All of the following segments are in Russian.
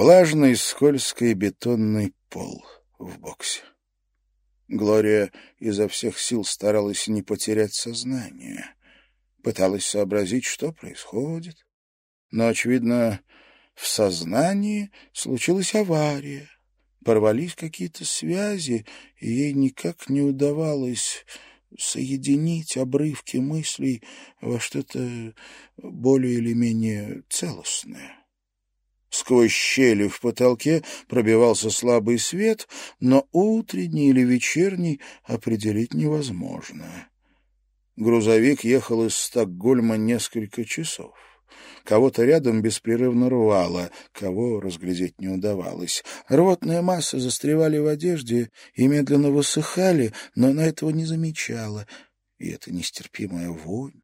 влажный, скользкий бетонный пол в боксе. Глория изо всех сил старалась не потерять сознание. Пыталась сообразить, что происходит. Но, очевидно, в сознании случилась авария. Порвались какие-то связи, и ей никак не удавалось соединить обрывки мыслей во что-то более или менее целостное. Сквозь щели в потолке пробивался слабый свет, но утренний или вечерний определить невозможно. Грузовик ехал из Стокгольма несколько часов. Кого-то рядом беспрерывно рвало, кого разглядеть не удавалось. Рвотные массы застревали в одежде и медленно высыхали, но она этого не замечала. И это нестерпимая вонь.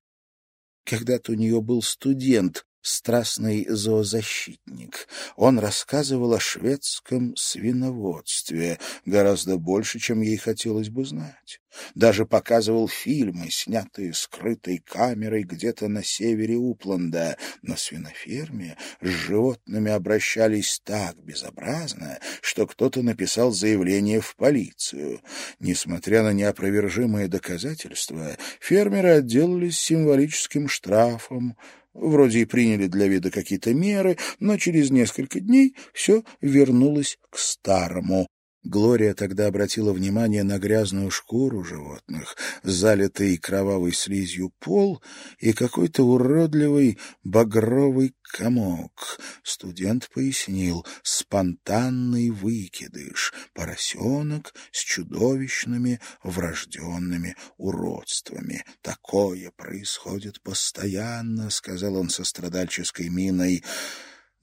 Когда-то у нее был студент, страстный зоозащитник. Он рассказывал о шведском свиноводстве гораздо больше, чем ей хотелось бы знать. Даже показывал фильмы, снятые скрытой камерой где-то на севере Упланда. На свиноферме с животными обращались так безобразно, что кто-то написал заявление в полицию. Несмотря на неопровержимые доказательства, фермеры отделались символическим штрафом, Вроде и приняли для вида какие-то меры, но через несколько дней все вернулось к старому. Глория тогда обратила внимание на грязную шкуру животных, залитый кровавой слизью пол и какой-то уродливый багровый комок. Студент пояснил — спонтанный выкидыш, поросенок с чудовищными врожденными уродствами. «Такое происходит постоянно», — сказал он со страдальческой миной, —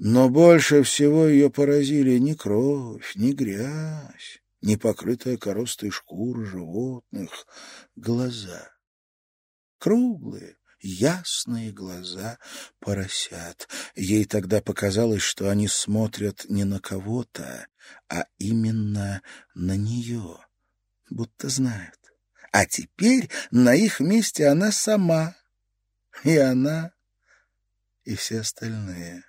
но больше всего ее поразили ни кровь, ни грязь, ни покрытая коростой шкура животных, глаза. Круглые, ясные глаза поросят. Ей тогда показалось, что они смотрят не на кого-то, а именно на нее, будто знают. А теперь на их месте она сама, и она, и все остальные.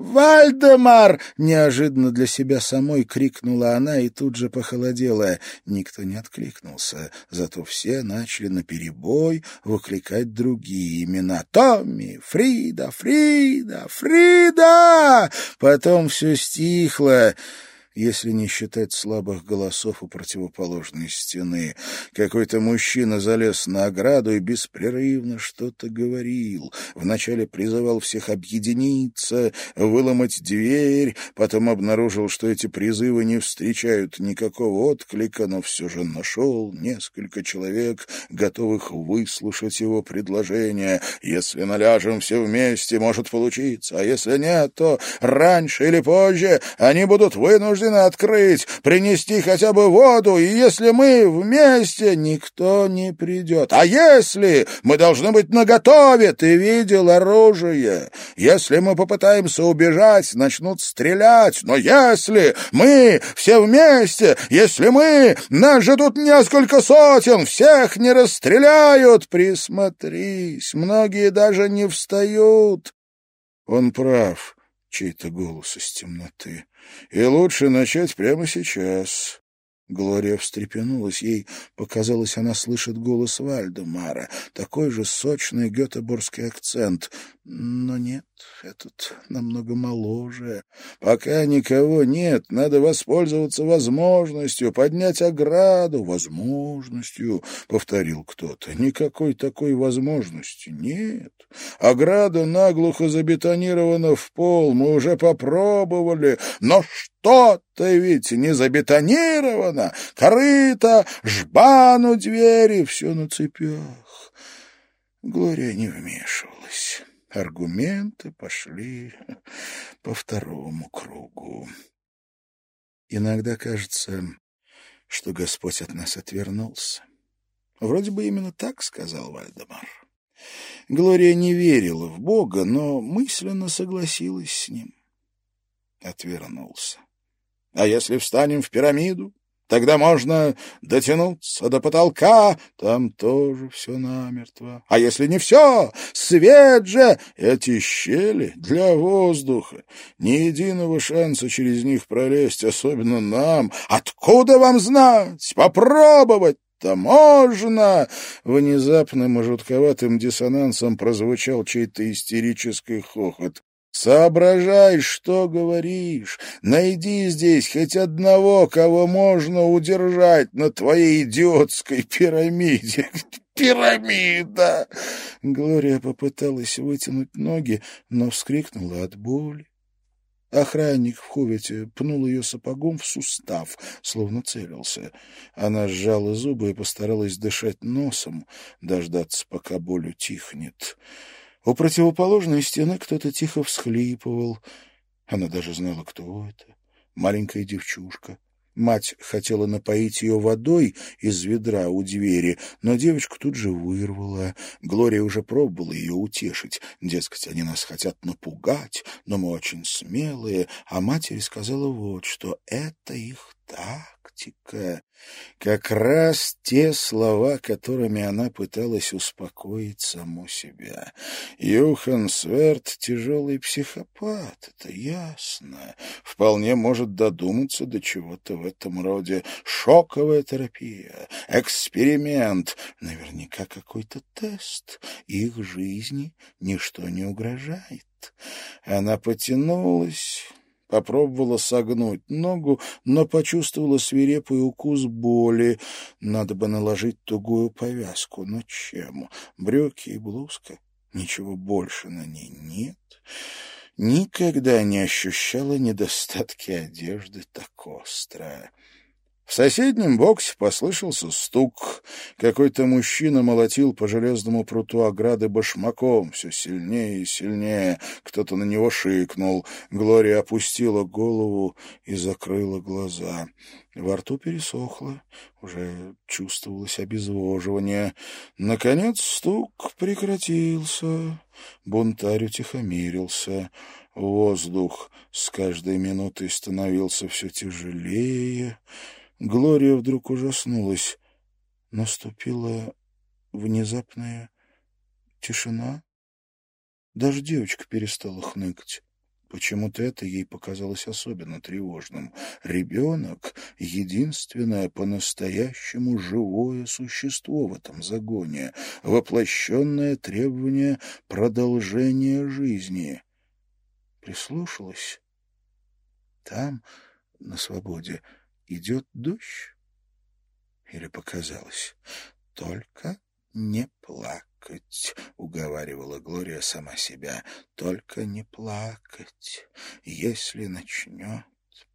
«Вальдемар!» — неожиданно для себя самой крикнула она и тут же похолодела. Никто не откликнулся, зато все начали наперебой выкликать другие имена. «Томми! Фрида! Фрида! Фрида!» Потом все стихло если не считать слабых голосов у противоположной стены. Какой-то мужчина залез на ограду и беспрерывно что-то говорил. Вначале призывал всех объединиться, выломать дверь, потом обнаружил, что эти призывы не встречают никакого отклика, но все же нашел несколько человек, готовых выслушать его предложение. Если наляжем все вместе, может получиться, а если нет, то раньше или позже они будут вынуждены вынуждены открыть, принести хотя бы воду, и если мы вместе, никто не придет. А если мы должны быть наготове, ты видел оружие. Если мы попытаемся убежать, начнут стрелять. Но если мы все вместе, если мы, нас же тут несколько сотен, всех не расстреляют, присмотрись, многие даже не встают. Он прав, чей-то голос из темноты. И лучше начать прямо сейчас. Глория встрепенулась. Ей показалось, она слышит голос Вальдемара. Такой же сочный гетеборгский акцент. Но нет, этот намного моложе. Пока никого нет, надо воспользоваться возможностью, поднять ограду. Возможностью, — повторил кто-то. Никакой такой возможности нет. Ограда наглухо забетонирована в пол. Мы уже попробовали. Но что-то ведь не забетонировано. Корыто, жбан у двери, все на цепях. Глория не вмешивалась. Аргументы пошли по второму кругу. Иногда кажется, что Господь от нас отвернулся. Вроде бы именно так сказал Вальдемар. Глория не верила в Бога, но мысленно согласилась с ним. Отвернулся. А если встанем в пирамиду? Тогда можно дотянуться до потолка, там тоже все намертво. А если не все, свет же! Эти щели для воздуха. Ни единого шанса через них пролезть, особенно нам. Откуда вам знать? Попробовать! то можно!» Внезапным и жутковатым диссонансом прозвучал чей-то истерический хохот. Соображай, что говоришь. Найди здесь хоть одного, кого можно удержать на твоей идиотской пирамиде. Пирамида! Глория попыталась вытянуть ноги, но вскрикнула от боли. Охранник в хувете пнул ее сапогом в сустав, словно целился. Она сжала зубы и постаралась дышать носом, дождаться, пока боль утихнет. У противоположной стены кто-то тихо всхлипывал. Она даже знала, кто это. Маленькая девчушка. Мать хотела напоить ее водой из ведра у двери, но девочку тут же вырвала. Глория уже пробовала ее утешить. Дескать, они нас хотят напугать, но мы очень смелые. А матери сказала вот, что это их тактика. Как раз те слова, которыми она пыталась успокоить саму себя. Юхан Сверд — тяжелый психопат, это ясно. Вполне может додуматься до чего-то в этом роде. Шоковая терапия, эксперимент, наверняка какой-то тест. Их жизни ничто не угрожает. Она потянулась Попробовала согнуть ногу, но почувствовала свирепый укус боли. Надо бы наложить тугую повязку. Но чем? Брюки и блузка? Ничего больше на ней нет. Никогда не ощущала недостатки одежды так остро. В соседнем боксе послышался стук. Какой-то мужчина молотил по железному пруту ограды башмаком. Все сильнее и сильнее. Кто-то на него шикнул. Глория опустила голову и закрыла глаза. Во рту пересохло. Уже чувствовалось обезвоживание. Наконец стук прекратился. Бунтарь утихомирился. Воздух с каждой минутой становился все тяжелее. Глория вдруг ужаснулась. Наступила внезапная тишина. Даже девочка перестала хныкать. Почему-то это ей показалось особенно тревожным. Ребенок — единственное по-настоящему живое существо в этом загоне, воплощенное требование продолжения жизни. Прислушалась. Там, на свободе, идет дождь? Или показалось? Только не плакать, — уговаривала Глория сама себя. Только не плакать. Если начнет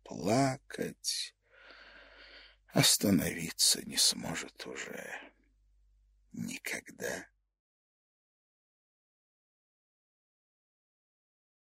плакать, остановиться не сможет уже никогда.